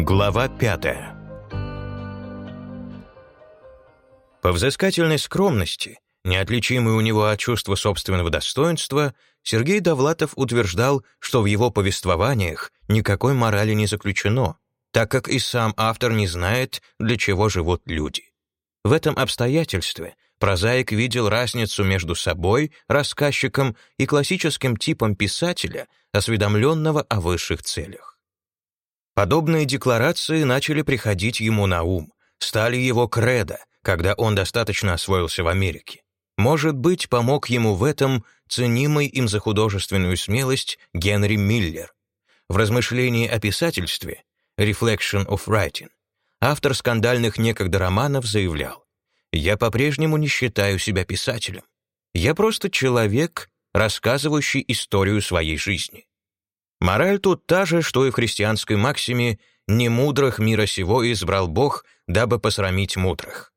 Глава пятая По взыскательной скромности, неотличимой у него от чувства собственного достоинства, Сергей Довлатов утверждал, что в его повествованиях никакой морали не заключено, так как и сам автор не знает, для чего живут люди. В этом обстоятельстве прозаик видел разницу между собой, рассказчиком и классическим типом писателя, осведомленного о высших целях. Подобные декларации начали приходить ему на ум, стали его кредо, когда он достаточно освоился в Америке. Может быть, помог ему в этом ценимый им за художественную смелость Генри Миллер. В размышлении о писательстве «Reflection of Writing» автор скандальных некогда романов заявлял «Я по-прежнему не считаю себя писателем. Я просто человек, рассказывающий историю своей жизни». Мораль тут та же, что и в христианской максиме «Не мудрых мира сего избрал Бог, дабы посрамить мудрых».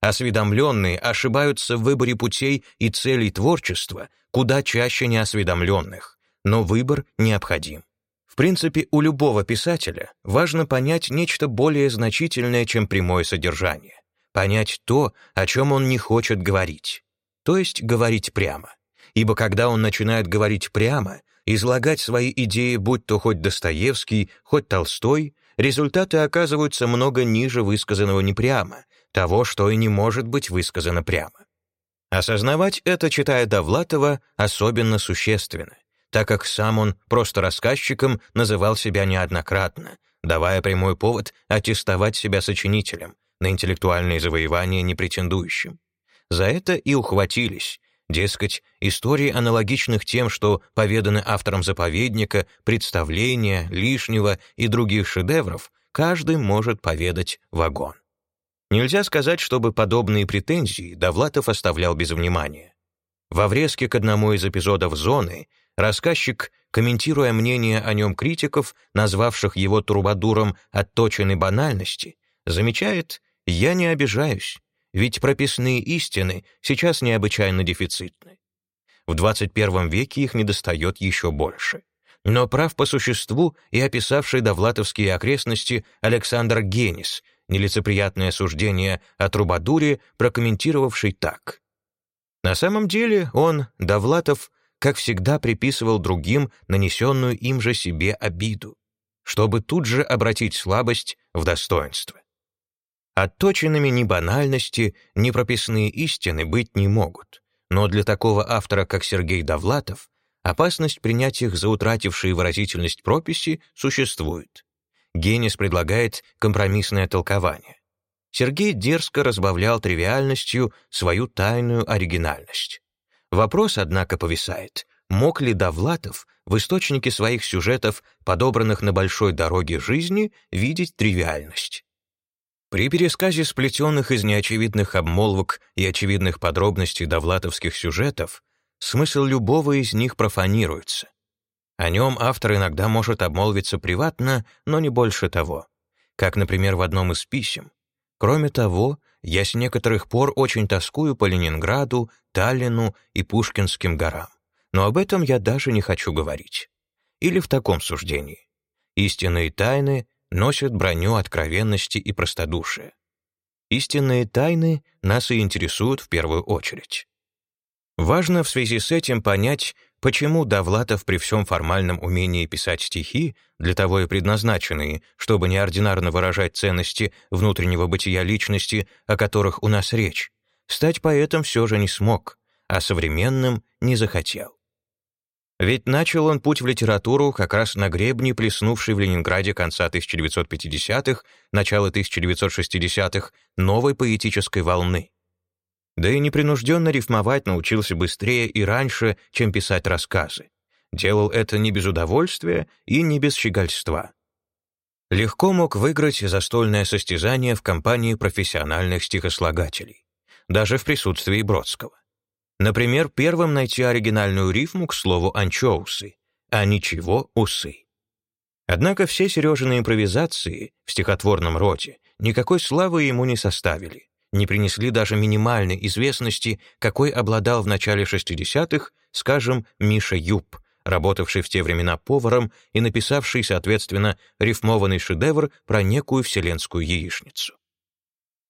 Осведомленные ошибаются в выборе путей и целей творчества куда чаще неосведомленных, но выбор необходим. В принципе, у любого писателя важно понять нечто более значительное, чем прямое содержание. Понять то, о чем он не хочет говорить. То есть говорить прямо. Ибо когда он начинает говорить прямо, излагать свои идеи, будь то хоть Достоевский, хоть Толстой, результаты оказываются много ниже высказанного непрямо, того, что и не может быть высказано прямо. Осознавать это, читая Довлатова, особенно существенно, так как сам он просто рассказчиком называл себя неоднократно, давая прямой повод аттестовать себя сочинителем, на интеллектуальные завоевания не претендующим. За это и ухватились, дескать, истории аналогичных тем, что поведаны автором заповедника, представления, лишнего и других шедевров, каждый может поведать вагон. Нельзя сказать, чтобы подобные претензии Довлатов оставлял без внимания. Во врезке к одному из эпизодов «Зоны» рассказчик, комментируя мнение о нем критиков, назвавших его трубадуром отточенной банальности, замечает «Я не обижаюсь, ведь прописные истины сейчас необычайно дефицитны. В 21 веке их недостает еще больше. Но прав по существу и описавший довлатовские окрестности Александр Генис — нелицеприятное суждение о Трубадуре, прокомментировавший так. На самом деле он, Довлатов, как всегда приписывал другим нанесенную им же себе обиду, чтобы тут же обратить слабость в достоинство. Отточенными ни банальности, ни прописные истины быть не могут, но для такого автора, как Сергей Довлатов, опасность принять их за утратившие выразительность прописи существует. Генис предлагает компромиссное толкование. Сергей дерзко разбавлял тривиальностью свою тайную оригинальность. Вопрос, однако, повисает, мог ли Довлатов в источнике своих сюжетов, подобранных на большой дороге жизни, видеть тривиальность? При пересказе сплетенных из неочевидных обмолвок и очевидных подробностей довлатовских сюжетов смысл любого из них профанируется. О нем автор иногда может обмолвиться приватно, но не больше того. Как, например, в одном из писем. Кроме того, я с некоторых пор очень тоскую по Ленинграду, Таллину и Пушкинским горам. Но об этом я даже не хочу говорить. Или в таком суждении. Истинные тайны носят броню откровенности и простодушия. Истинные тайны нас и интересуют в первую очередь. Важно в связи с этим понять, Почему Довлатов при всем формальном умении писать стихи, для того и предназначенные, чтобы неординарно выражать ценности внутреннего бытия личности, о которых у нас речь, стать поэтом все же не смог, а современным не захотел? Ведь начал он путь в литературу как раз на гребне, плеснувшей в Ленинграде конца 1950-х, начала 1960-х, новой поэтической волны. Да и непринужденно рифмовать научился быстрее и раньше, чем писать рассказы. Делал это не без удовольствия и не без щегольства. Легко мог выиграть застольное состязание в компании профессиональных стихослагателей, даже в присутствии Бродского. Например, первым найти оригинальную рифму к слову «анчоусы», а ничего «усы». Однако все Сережины импровизации в стихотворном роде никакой славы ему не составили не принесли даже минимальной известности, какой обладал в начале 60-х, скажем, Миша Юб, работавший в те времена поваром и написавший, соответственно, рифмованный шедевр про некую вселенскую яичницу.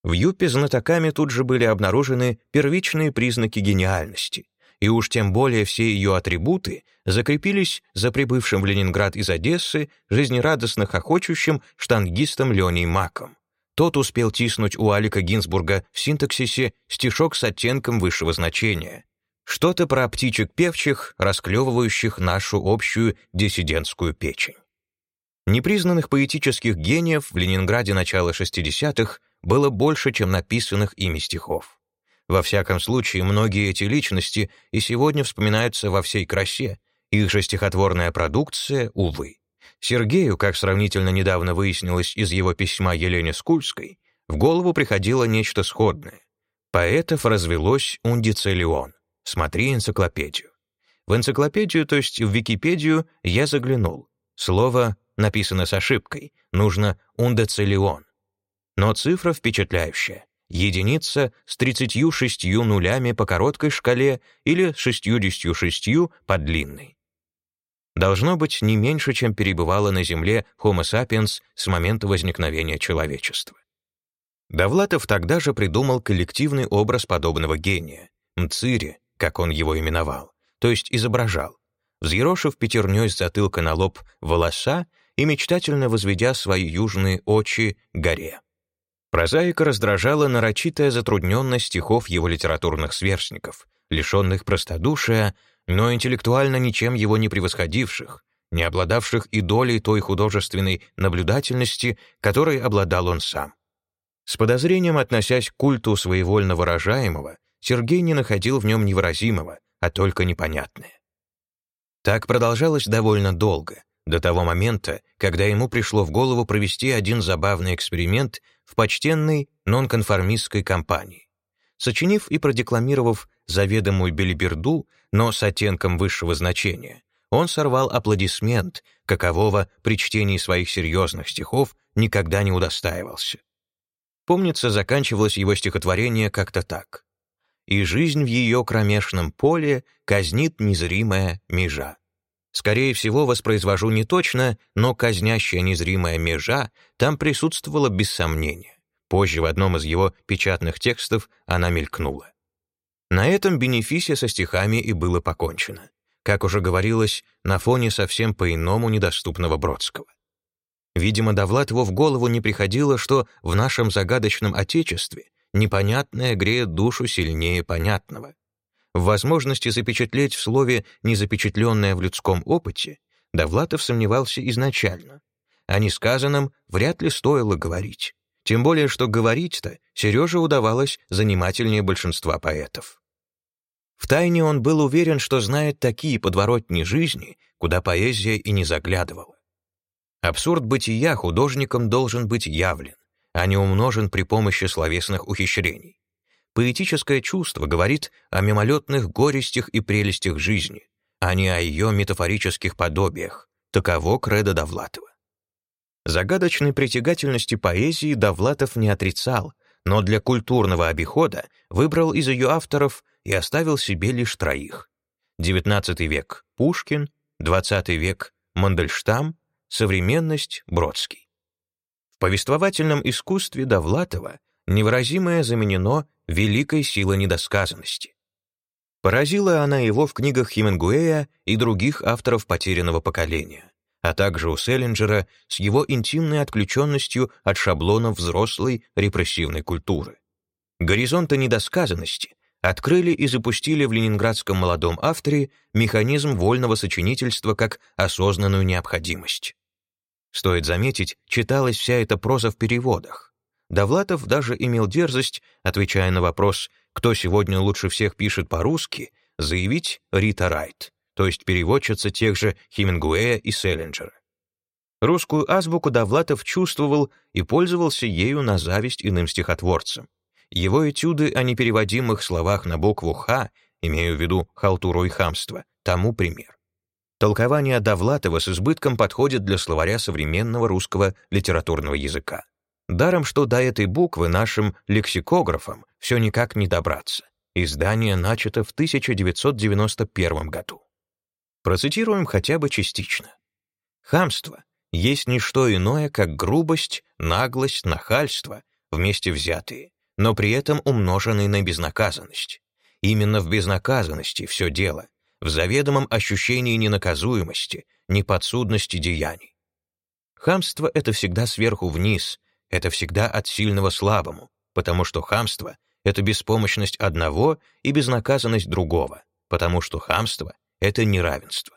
В Юпе знатоками тут же были обнаружены первичные признаки гениальности, и уж тем более все ее атрибуты закрепились за прибывшим в Ленинград из Одессы жизнерадостно хохочущим штангистом Леней Маком. Тот успел тиснуть у Алика Гинзбурга в синтаксисе стишок с оттенком высшего значения. Что-то про птичек певчих, расклевывающих нашу общую диссидентскую печень. Непризнанных поэтических гениев в Ленинграде начала 60-х было больше, чем написанных ими стихов. Во всяком случае, многие эти личности и сегодня вспоминаются во всей красе, их же стихотворная продукция, увы. Сергею, как сравнительно недавно выяснилось из его письма Елене Скульской, в голову приходило нечто сходное. Поэтов развелось ундицелион. Смотри энциклопедию. В энциклопедию, то есть в Википедию, я заглянул. Слово написано с ошибкой, нужно ундецелион. Но цифра впечатляющая. Единица с 36 нулями по короткой шкале или с 66 по длинной. Должно быть не меньше, чем перебывала на Земле Homo sapiens с момента возникновения человечества. Довлатов тогда же придумал коллективный образ подобного гения, Мцири, как он его именовал, то есть изображал, взъерошив пятерней с затылка на лоб волоса и мечтательно возведя свои южные очи горе. Прозаика раздражала нарочитая затрудненность стихов его литературных сверстников, лишенных простодушия, но интеллектуально ничем его не превосходивших, не обладавших и долей той художественной наблюдательности, которой обладал он сам. С подозрением относясь к культу своевольно выражаемого, Сергей не находил в нем невыразимого, а только непонятное. Так продолжалось довольно долго, до того момента, когда ему пришло в голову провести один забавный эксперимент в почтенной нонконформистской компании. Сочинив и продекламировав заведомую белиберду, но с оттенком высшего значения, он сорвал аплодисмент, какового при чтении своих серьезных стихов никогда не удостаивался. Помнится, заканчивалось его стихотворение как-то так. «И жизнь в ее кромешном поле казнит незримая межа». Скорее всего, воспроизвожу не точно, но казнящая незримая межа там присутствовала без сомнения. Позже в одном из его печатных текстов она мелькнула. На этом бенефисе со стихами и было покончено. Как уже говорилось, на фоне совсем по-иному недоступного Бродского. Видимо, Довлатову в голову не приходило, что в нашем загадочном Отечестве непонятное греет душу сильнее понятного. В возможности запечатлеть в слове незапечатленное в людском опыте Довлатов сомневался изначально. О несказанном вряд ли стоило говорить. Тем более, что говорить-то Сереже удавалось занимательнее большинства поэтов. Втайне он был уверен, что знает такие подворотни жизни, куда поэзия и не заглядывала. Абсурд бытия художником должен быть явлен, а не умножен при помощи словесных ухищрений. Поэтическое чувство говорит о мимолетных горестях и прелестях жизни, а не о ее метафорических подобиях. Таково кредо Довлатова. Загадочной притягательности поэзии Довлатов не отрицал, но для культурного обихода выбрал из ее авторов и оставил себе лишь троих. XIX век — Пушкин, XX век — Мандельштам, современность — Бродский. В повествовательном искусстве Довлатова невыразимое заменено великой силой недосказанности. Поразила она его в книгах Хемингуэя и других авторов потерянного поколения, а также у Селлинджера с его интимной отключенностью от шаблонов взрослой репрессивной культуры. Горизонты недосказанности открыли и запустили в ленинградском молодом авторе механизм вольного сочинительства как осознанную необходимость. Стоит заметить, читалась вся эта проза в переводах. Довлатов даже имел дерзость, отвечая на вопрос, кто сегодня лучше всех пишет по-русски, заявить Рита Райт, то есть переводчица тех же Хемингуэя и Селлинджера. Русскую азбуку Довлатов чувствовал и пользовался ею на зависть иным стихотворцам. Его этюды о непереводимых словах на букву «Х», имею в виду халтуру и хамство, тому пример. Толкование Довлатова с избытком подходит для словаря современного русского литературного языка. Даром, что до этой буквы нашим лексикографам все никак не добраться. Издание начато в 1991 году. Процитируем хотя бы частично. Хамство есть не что иное, как грубость, наглость, нахальство, вместе взятые, но при этом умноженные на безнаказанность. Именно в безнаказанности все дело, в заведомом ощущении ненаказуемости, неподсудности деяний. Хамство — это всегда сверху вниз, это всегда от сильного слабому, потому что хамство — это беспомощность одного и безнаказанность другого, потому что хамство — это неравенство.